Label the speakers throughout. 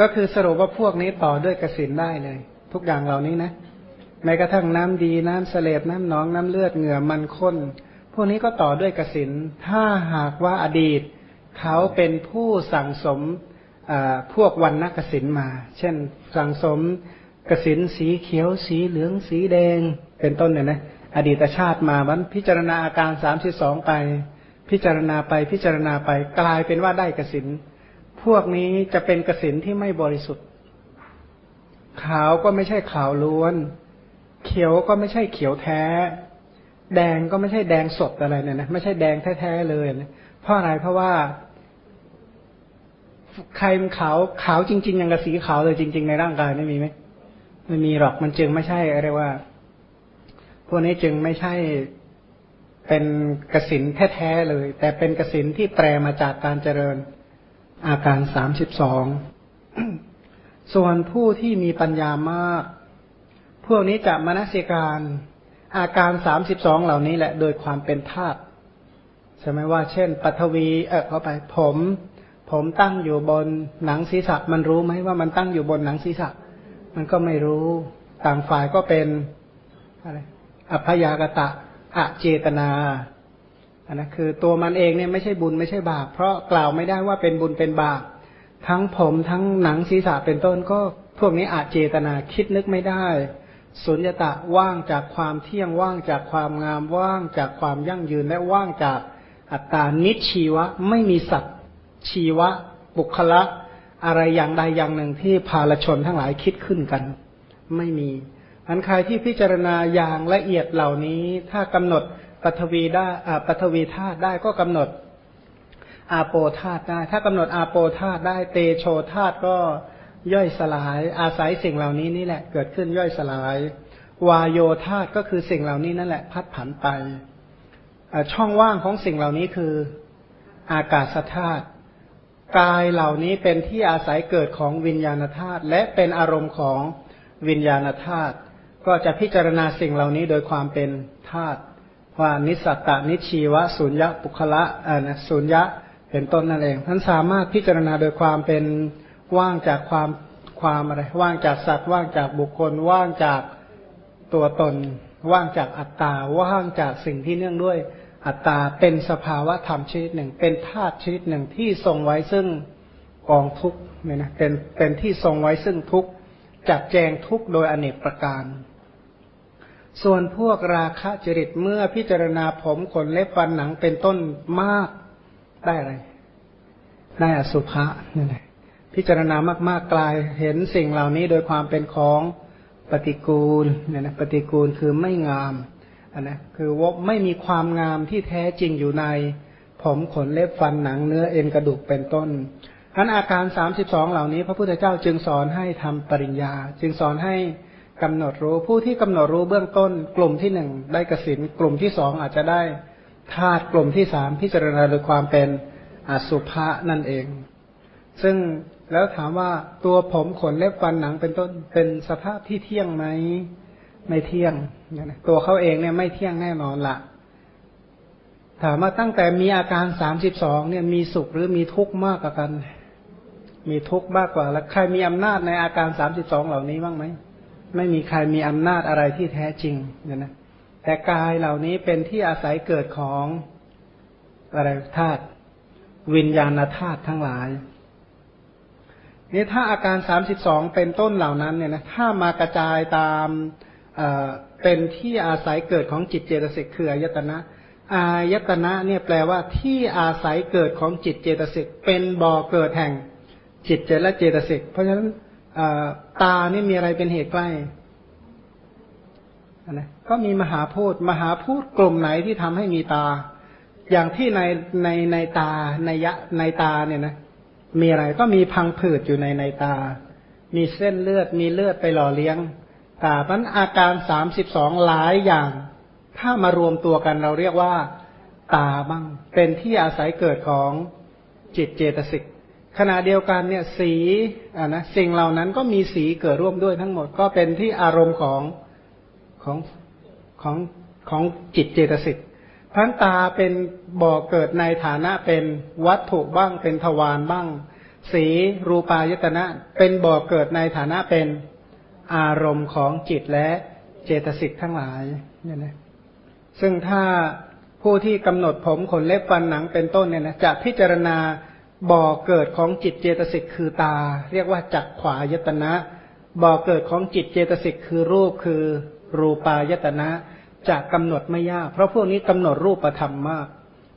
Speaker 1: ก็คือสรุปว่าพวกนี้ต่อด้วยกสินได้เลย ทุกอย่างเหล่านี้นะแม้กระทั่งน้ำดีน้ำเสลดน้ำหนองน้ำเลือดเหงื่อมันข้น พวกนี้ก็ต่อด้วยกสินถ้าหากว่าอดีต เขาเป็นผู้สั่งสมพวกวันนักสินมา เช่น สั่งสมกสินสีเขียวสีเหลืองสีแดง เป็นต้นเนี่ยนะอดีตชาติมาวันพิจารณาอาการสามสิบสองไป พิจารณาไปพิจารณาไปกลายเป็นว่าได้กสิน พวกนี้จะเป็นกสินที่ไม่บริสุทธิ์ ขาวก็ไม่ใช่ขาวล้วน เขียวก็ไม่ใช่เขียวแท้ แดงก็ไม่ใช่แดงสดอะไรเนี่ยนะ ไม่ใช่แดงแท้ๆเลยนะเพราะอะไรเพราะว่าใครมันขาวขาวจริง ๆ อย่างกับสีขาวเลยจริง ๆ ในร่างกายไม่มีไหมไม่มีหรอกมันจึงไม่ใช่อะไรว่า พวกนี้จึงไม่ใช่เป็นกสินแท้ๆเลย แต่เป็นกสินที่แปลมาจากการเจริญ อาการสามสิบสอง ส่วนผู้ที่มีปัญญามาก พวกนี้จะมนสิการ อาการสามสิบสองเหล่านี้แหละ โดยความเป็นธาตุใช่ไหมว่า เช่น ปัทวี เออเข้าไป ผม ผมตั้งอยู่บนหนังศีรษะ มันรู้ไหมว่ามันตั้งอยู่บนหนังศีรษะ มันก็ไม่รู้ ต่างฝ่ายก็เป็นอะไรอภยากตะอเจตนา นนะคือตัวมันเองเนี่ยไม่ใช่บุญไม่ใช่บาป เพราะกล่าวไม่ได้ว่าเป็นบุญเป็นบาป ทั้งผมทั้งหนังศีรษะเป็นต้นก็พวกนี้อาจเจตนาคิดนึกไม่ได้ สุญญตะว่างจากความเที่ยงว่างจากความงามว่างจากความยั่งยืนและว่างจากอัตตานิชีวะ ไม่มีสัตว์ชีวะ บุคละ อะไรอย่างใดอย่างหนึ่งที่ภาลชนทั้งหลายคิดขึ้นกัน ไม่มีอันใครที่พิจารณาอย่างละเอียดเหล่านี้ ถ้ากำหนด ปฐวีได้ปฐวีธาตุได้ก็กำหนด อาโปธาตุได้ ถ้ากำหนดอาโปธาตุได้ เตโชธาตุก็ย่อยสลาย อาศัยสิ่งเหล่านี้นี่แหละ เกิดขึ้นย่อยสลาย วายโยธาตุก็คือสิ่งเหล่านี้นั่นแหละ พัดผันไปช่องว่างของสิ่งเหล่านี้คืออากาศธาตุกายเหล่านี้เป็นที่อาศัยเกิดของวิญญาณธาตุและเป็นอารมณ์ของวิญญาณธาตุก็จะพิจารณาสิ่งเหล่านี้โดยความเป็นธาตุ ว่านิสัตตนิชีวะสุญญะปุคละอ่านะสุญญะเป็นต้นนั่นเองท่านสามารถพิจารณาโดยความเป็นว่างจากความความอะไร ว่างจากสัตว์ ว่างจากบุคคล ว่างจากตัวตน ว่างจากอัตตา ว่างจากสิ่งที่เนื่องด้วย อัตตาเป็นสภาวะธรรมชนิดหนึ่ง เป็นธาตุชนิดหนึ่งที่ทรงไว้ซึ่งกองทุกเนี่ยนะเป็นเป็นที่ทรงไว้ซึ่งทุกจัดแจงทุกโดยอเนกประการ ส่วนพวกราคะจริตเมื่อพิจารณาผมขนเล็บฟันหนังเป็นต้นมากได้อะไร ได้อสุภะนี่แหละพิจารณามากๆกลายเห็นสิ่งเหล่านี้โดยความเป็นของปฏิกูลเนี่ยนะปฏิกูลคือไม่งามอันนะคือว่าไม่มีความงามที่แท้จริงอยู่ใน ผมขนเล็บฟันหนังเนื้อเอ็นกระดูกเป็นต้นทั้นอาการสามสิบสองเหล่านี้ พระพุทธเจ้าจึงสอนให้ทำปริญญา จึงสอนให้ กำหนดรู้ผู้ที่กำหนดรู้เบื้องต้น กลุ่มที่หนึ่งได้กสินกลุ่มที่สองอาจจะได้ธาตุกลุ่มที่สามพิจารณาโดยความเป็นอสุภะนั่นเอง ซึ่งแล้วถามว่าตัวผมขนเล็บฟันหนังเป็นต้นเป็นสภาพที่เที่ยงไหมไม่เที่ยง ตัวเขาเองเนี่ยไม่เที่ยงแน่นอนละถามว่าตั้งแต่มีอาการสามสิบสองเนี่ยมีสุขหรือมีทุกข์มากกว่ากัน มีทุกข์มากกว่าแล้วใครมีอำนาจในอาการสามสิบสองเหล่านี้บ้างไหม ไม่มีใครมีอำนาจอะไรที่แท้จริงเนี่ยนะแต่กายเหล่านี้เป็นที่อาศัยเกิดของอะไรธาตุวิญญาณธาตุทั้งหลายนี่ถ้าอาการสามสิบสองเป็นต้นเหล่านั้นเนี่ยนะถ้ามากระจายตามเอ่อเป็นที่อาศัยเกิดของจิตเจตสิกคืออายตนะอายตนะเนี่ยแปลว่าที่อาศัยเกิดของจิตเจตสิกเป็นบ่อเกิดแห่งจิตเจและเจตสิกเพราะฉะนั้น ตานี่มีอะไรเป็นเหตุใกล้นะก็มีมหาพูดมหาพูดกลุ่มไหนที่ทำให้มีตา อย่างที่ในในในตาในยะในตาเนี่ยนะมีอะไรก็มีพังผืดอยู่ในในตา มีเส้นเลือดมีเลือดไปหล่อเลี้ยงตาเพราะอาการสามสิบสองหลายอย่าง ถ้ามารวมตัวกันเราเรียกว่า ตาบ้าง เป็นที่อาศัยเกิดของจิตเจตสิก ขณะเดียวกันเนี่ยสีอ่านะสิ่งเหล่านั้นก็มีสีเกิดร่วมด้วยทั้งหมดก็เป็นที่อารมณ์ของของของของจิตเจตสิกพันตาเป็นบ่อเกิดในฐานะเป็นวัตถุบ้างเป็นทวารบ้าง สีรูปายตนะ เป็นบ่อเกิดในฐานะเป็นอารมณ์ของจิตและเจตสิกทั้งหลายเนี่ยนะซึ่งถ้าผู้ที่กำหนดผมขนเล็บฟันหนังเป็นต้นเนี่ยนะจะพิจารณา บ่อเกิดของจิตเจตสิกคือตา เรียกว่าจักขวายตนะ บ่อเกิดของจิตเจตสิกคือรูปคือรูปายตนะจะกำหนดไม่ยาก เพราะพวกนี้กำหนดรูปธรรมมาก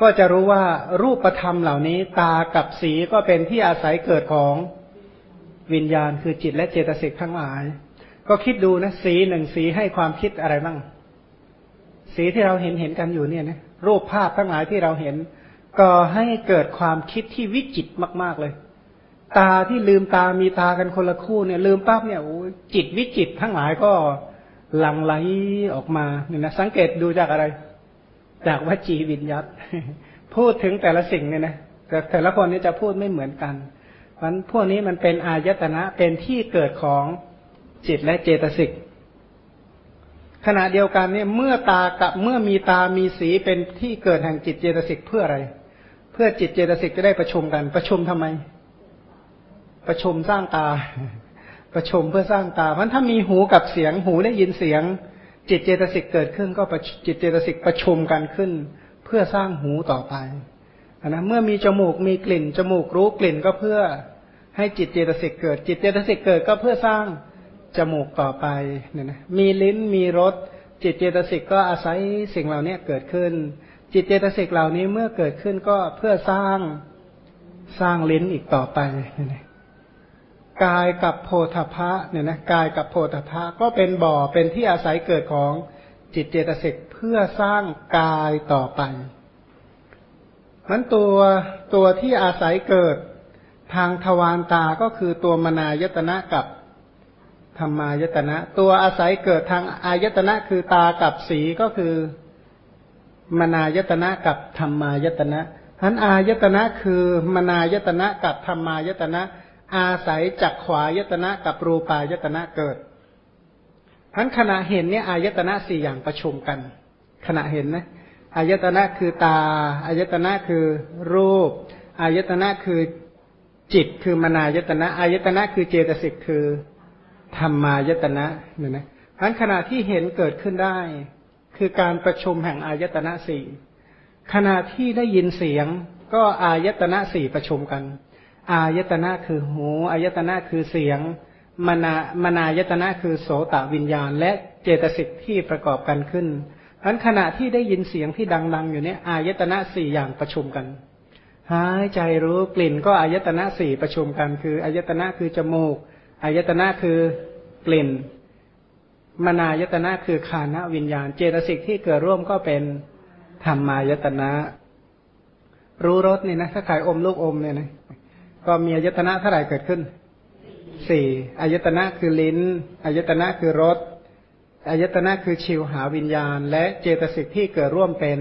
Speaker 1: ก็จะรู้ว่ารูปธรรมเหล่านี้ตากับสีก็เป็นที่อาศัยเกิดของวิญญาณคือจิตและเจตสิกทั้งหลาย ก็คิดดูนะสีหนึ่งสีให้ความคิดอะไรบ้าง สีที่เราเห็นเห็นกันอยู่เนี่ยนะรูปภาพทั้งหลายที่เราเห็น ก็ให้เกิดความคิดที่วิจิตมาก ๆเลย ตาที่ลืมตามีตากันคนละคู่เนี่ย ลืมปั๊บเนี่ยโอ้จิตวิจิตทั้งหลายก็หลั่งไหลออกมาเนี่ยนะสังเกตดูจากอะไร จากวจีวิญญัตพูดถึงแต่ละสิ่งเนี่ยนะแต่แต่ละคนนี่จะพูดไม่เหมือนกัน เพราะพวกนี้มันเป็นอายตนะเป็นที่เกิดของจิตและเจตสิกขณะเดียวกันเนี่ยเมื่อตากับเมื่อมีตามีสีเป็นที่เกิดแห่งจิตเจตสิกเพื่ออะไร พื่อจิตเจตสิกจะได้ประชุมกัน ประชุมทำไม ประชุมสร้างตา ประชุมเพื่อสร้างตาเพราะถ้ามีหูกับเสียงหูได้ยินเสียง จิตเจตสิกเกิดขึ้นก็จิตเจตสิกประชุมกันขึ้น เพื่อสร้างหูต่อไปนะเมื่อมีจมูกมีกลิ่น จมูกรู้กลิ่นก็เพื่อให้จิตเจตสิกเกิด จิตเจตสิกเกิดก็เพื่อสร้างจมูกต่อไปเนี่ยนะมีลิ้นมีรสจิตเจตสิกก็อาศัยสิ่งเหล่านี้เกิดขึ้น จิตเจตสิกเหล่านี้เมื่อเกิดขึ้นก็เพื่อสร้างสร้างลิ้นอีกต่อไปกายกับโพธพะเนี่ยนะกายกับโพธพะก็เป็นบ่อเป็นที่อาศัยเกิดของจิตเจตสิกเพื่อสร้างกายต่อไปมันตัวตัวที่อาศัยเกิดทางทวารตาก็คือตัวมนายตนะกับธรรมายตนะ ตัวอาศัยเกิดทางอายตนะคือตากับสีก็คือ มนายตนะกับธรรมายตนะทั้นอายตนะคือมนายตนะกับธรรมายตนะ อาศัยจักขวายตนะกับรูปายตนะเกิดทั้นขณะเห็นเนี่ยอายตนะสี่อย่างประชุมกัน ขณะเห็นนะอายตนะคือตาอายตนะคือรูปอายตนะคือจิตคือมนายตนะอายตนะคือเจตสิกคือธรรมายตนะเนี่ยนะทั้นขณะที่เห็นเกิดขึ้นได้ คือการประชุมแห่งอายตนะสี่ขณะที่ได้ยินเสียงก็อายตนะสี่ประชุมกัน อายตนะคือหูอายตนะคือเสียงมนามนายตนะคือโสตวิญญาณ และเจตสิกที่ประกอบกันขึ้นทั้นขณะที่ได้ยินเสียงที่ดัง ๆ อยู่เนี้ยอายตนะสี่อย่างประชุมกัน หายใจรู้กลิ่นก็อายตนะสี่ประชุมกัน คืออายตนะคือจมูกอายตนะคือกลิ่น มนายตนะคือคานะวิญญาณ เจตสิกที่เกิดร่วมก็เป็นธรรมายตนะ รู้รสนี่นะถ้าขายอมลูกอมเนี่ยนะก็มีอายตนะเท่าไหร่เกิดขึ้นสี่อายตนะคือลิ้นอายตนะคือรสอายตนะคือชิวหาวิญญาณ และเจตสิกที่เกิดร่วมเป็น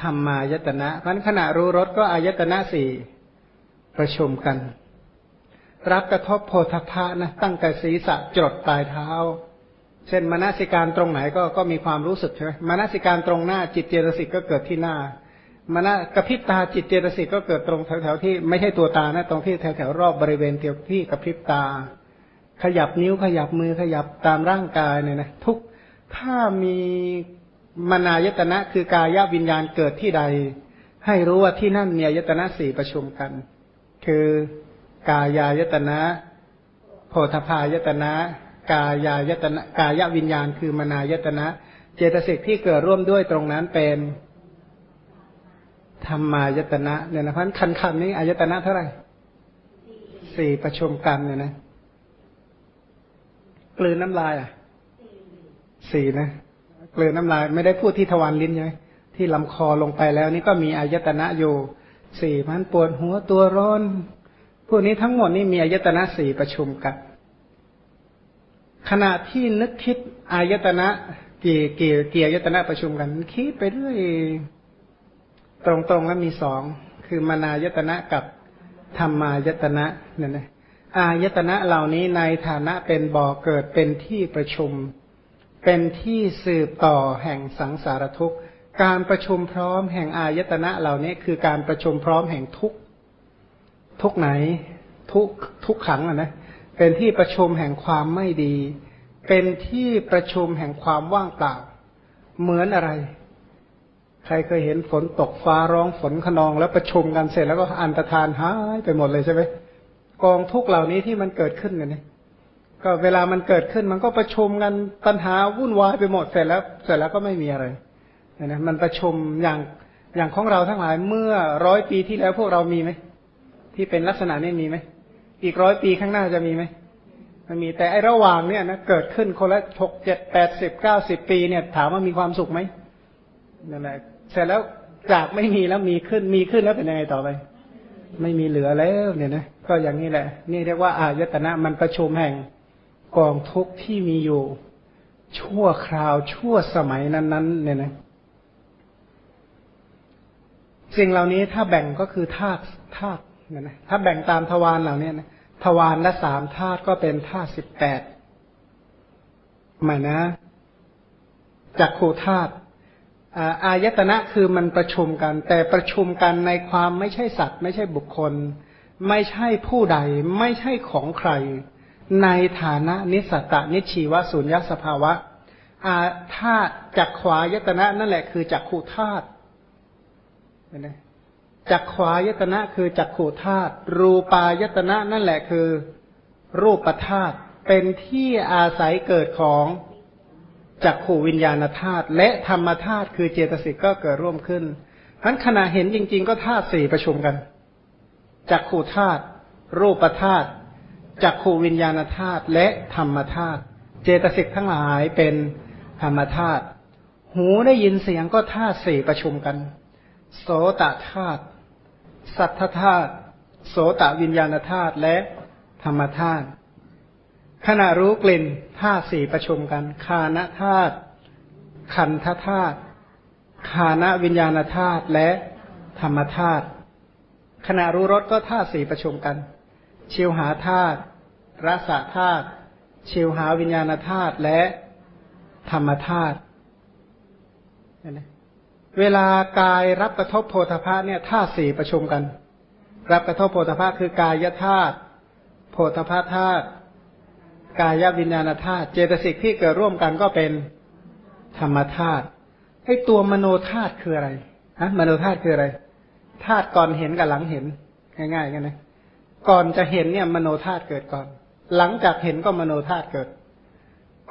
Speaker 1: ธรรมายตนะพันขณะรู้รสก็อายตนะสี่ประชุมกัน รับกระทบโพธพะนะตั้งแต่ศีรษะจดปลายเท้า เช่นมนสิการตรงไหนก็ก็มีความรู้สึกใช่ไหมมนสิการตรงหน้าจิตเจตสิกก็เกิดที่หน้ามนกระพริบตาจิตเจตสิกก็เกิดตรงแถวๆที่ไม่ใช่ตัวตานะตรงที่แถวๆรอบบริเวณเที่ยวที่กระพริบตา ขยับนิ้วขยับมือขยับตามร่างกายเนี่ยนะทุกถ้ามีมนายตนะคือกายวิญญาณเกิดที่ใด ให้รู้ว่าที่นั่นมีอายตนะสี่ประชุมกัน คือกายายตนะโพธพายตนะ กายายตนะกายวิญญาณคือมนายตนะ เจตสิกที่เกิดร่วมด้วยตรงนั้นเป็นธรรมายตนะเนี่ยนะพันคันคันนี้อายตนะเท่าไหร่สี่ประชุมกันเนี่ยนะกลืนน้ำลาย อะสี่นะกลืนน้ำลาย ไม่ได้พูดที่ทวารลิ้นใช่ไหมที่ลำคอลงไปแล้ว นี่ก็มีอายตนะอยู่สี่มันปวดหัวตัวร้อน พวกนี้ทั้งหมดนี่มีอายตนะสี่ประชุมกัน ขณะที่นึกคิดอายตนะกี่กี่กี่อายตนะประชุมกันคิดไปเรื่อยตรงๆแล้วมีสองคือมานายตนะกับธรรมายตนะเนี่ยนะอายตนะเหล่านี้ในฐานะเป็นบ่อเกิดเป็นที่ประชุม เป็นที่สืบต่อแห่งสังสารทุกข์การประชุมพร้อมแห่งอายตนะเหล่านี้คือการประชุมพร้อมแห่งทุกทุกไหน ทุกทุกขังอะนะ เป็นที่ประชุมแห่งความไม่ดี เป็นที่ประชุมแห่งความว่างเปล่า เหมือนอะไร ใครเคยเห็นฝนตกฟ้าร้องฝนขนองแล้วประชุมกันเสร็จแล้วก็อันตรธานหายไปหมดเลยใช่ไหมกองทุกเหล่านี้ที่มันเกิดขึ้นเนี่ยก็เวลามันเกิดขึ้นมันก็ประชุมกันปัญหาวุ่นวายไปหมดเสร็จแล้ว เสร็จแล้วก็ไม่มีอะไรนะมันประชุมอย่างอย่างของเราทั้งหลายเมื่อร้อยปีที่แล้วพวกเรามีไหมที่เป็นลักษณะนี้มีไหม อีกร้อยปีข้างหน้าจะมีไหมมันมีแต่ไอ้ระหว่างเนี่ยนะเกิดขึ้นคนละหกเจ็ดแปดสิบเก้าสิบปีเนี่ย ถามว่ามีความสุขไหมนั่นแหละเสร็จแล้วจากไม่มีแล้วมีขึ้นมีขึ้นแล้วเป็นยังไงต่อไป ไม่มีเหลือแล้วเนี่ยนะก็อย่างนี้แหละ นี่เรียกว่าอายตนะมันประชุมแห่งกองทุกข์ที่มีอยู่ ชั่วคราวชั่วสมัยนั้นๆ เนี่ยนะสิ่งเหล่านี้ถ้าแบ่งก็คือธาตุธาตุ เนี่ยนะถ้าแบ่งตามทวารเหล่านี้นะทวารละสามธาตุก็เป็นธาตุสิบแปดหมายนะจักขูธาตุอายตนะคือมันประชุมกัน แต่ประชุมกันในความไม่ใช่สัตว์ ไม่ใช่บุคคล ไม่ใช่ผู้ใด ไม่ใช่ของใคร ในฐานะนิสตะนิชีวสุญญสภาวะอาธาตุจักขวายตนะนั่นแหละคือจักขูธาตุ จักขวายตนะคือจักขูธาตุรูปายตนะนั่นแหละคือ รูปธาตุเป็นที่อาศัยเกิดของจักขูวิญญาณธาตุและธรรมธาตุคือเจตสิกก็เกิดร่วมขึ้นทั้นขณะเห็นจริง ๆ ก็ธาตุสี่ประชุมกันจักขูธาตุรูปธาตุจักขูวิญญาณธาตุและธรรมธาตุเจตสิกทั้งหลายเป็นธรรมธาตุหูได้ยินเสียงก็ธาตุสี่ประชุมกัน โสตธาตุ สัทธธาตุโสตวิญญาณธาตุและธรรมธาตุขณะรู้กลิ่นธาตุสี่ประชุมกัน คานธาตุขันธธาตุคานวิญญาณธาตุและธรรมธาตุขณะรู้รสก็ธาตุสี่ประชุมกัน ชิวหาธาตุรสธาตุชิวหาวิญญาณธาตุและธรรมธาตุ เวลากายรับกระทบโพธาภะเนี่ยธาตุสี่ประชุมกัน รับกระทบโพธาภะคือกายธาตุโพธาภะธาตุกายวิญญาณธาตุเจตสิกที่เกิดร่วมกันก็เป็นธรรมธาตุให้ตัวมโนธาตุคืออะไรฮะมโนธาตุคืออะไรธาตุก่อนเห็นกับหลังเห็นง่ายๆกันนะก่อนจะเห็นเนี่ยมโนธาตุเกิดก่อน หลังจากเห็นก็มโนธาตุเกิด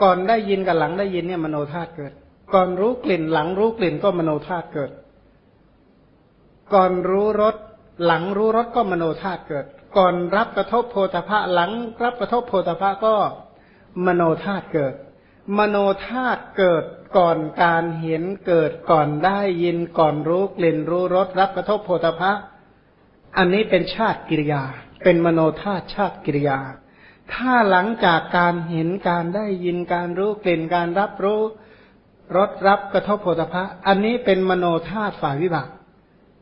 Speaker 1: ก่อนได้ยินกับหลังได้ยินเนี่ยมโนธาตุเกิด ก่อนรู้กลิ่นหลังรู้กลิ่นก็มโนธาตุเกิด ก่อนรู้รสหลังรู้รสก็มโนธาตุเกิด ก่อนรับกระทบโพธพะหลังรับกระทบโพธพะก็มโนธาตุเกิด มโนธาตุเกิดก่อนการเห็นเกิดก่อนได้ยินก่อนรู้กลิ่นรู้รสรับกระทบโพธพะ อันนี้เป็นชาติกิริยา เป็นมโนธาตุชาติกิริยา ถ้าหลังจากการเห็นการได้ยินการรู้กลิ่นการรับรู้ รสรับกระทบโพธพะ อันนี้เป็นมโนธาตุฝ่ายวิบาก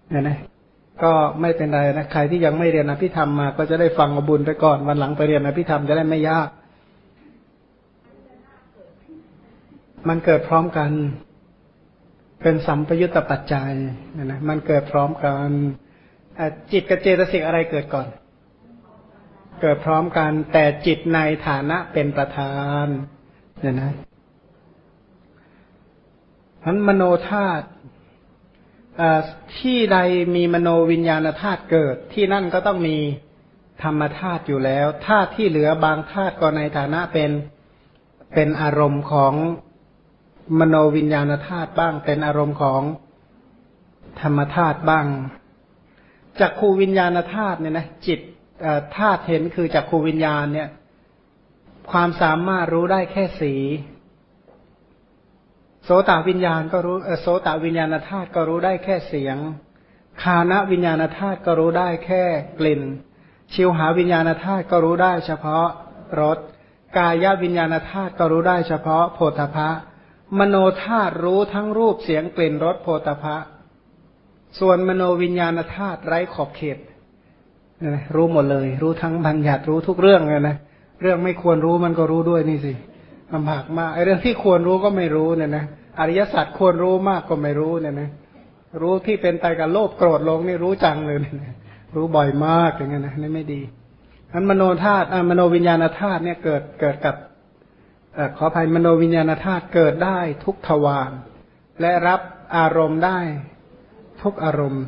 Speaker 1: เนี่ยนะก็ไม่เป็นไรนะใครที่ยังไม่เรียนอภิธรรมมา ก็จะได้ฟังอบุญไปก่อน วันหลังไปเรียนอภิธรรมจะได้ไม่ยาก มันเกิดพร้อมกัน เป็นสัมปยุตตปัจจัยเนี่ยนะมันเกิดพร้อมกันจิตกับเจตสิกอะไรเกิดก่อน เกิดพร้อมกันแต่จิตในฐานะเป็นประธานเนี่ยนะ นั้นมโนธาตุที่ใดมีมโนวิญญาณธาตุเกิด ที่นั่นก็ต้องมีธรรมธาตุอยู่แล้วธาตุที่เหลือบางธาตุก็ในฐานะเป็นเป็นอารมณ์ของมโนวิญญาณธาตุบ้าง เป็นอารมณ์ของธรรมธาตุบ้างจักขูวิญญาณธาตุเนี่ยนะจิตธาตุเห็นคือจักขูวิญญาณเนี่ย ความสามารถรู้ได้แค่สี โสตวิญญาณก็รู้โสตวิญญาณธาตุก็รู้ได้แค่เสียง คานวิญญาณธาตุก็รู้ได้แค่กลิ่น ชิวหาวิญญาณธาตุก็รู้ได้เฉพาะรส กายวิญญาณธาตุก็รู้ได้เฉพาะโพธพะ มโนธาตุรู้ทั้งรูปเสียงกลิ่นรสโพธพะ ส่วนมโนวิญญาณธาตุไร้ขอบเขต รู้หมดเลย รู้ทั้งบัญญัติรู้ทุกเรื่องเลยนะ เรื่องไม่ควรรู้มันก็รู้ด้วยนี่สิ ลำบากมากไอ้เรื่องที่ควรรู้ก็ไม่รู้เนี่ยนะอริยสัจควรรู้มากก็ไม่รู้เนี่ยนะรู้ที่เป็นไปกับโลภโกรธลงนี่รู้จังเลยเนี่ยรู้บ่อยมากอย่างเงี้ยนะนี่ไม่ดีอันมโนธาตุมโนวิญญาณธาตุเนี่ยเกิดเกิดกับอขออภัยมโนวิญญาณธาตุเกิดได้ทุกทวารและรับอารมณ์ได้ทุกอารมณ์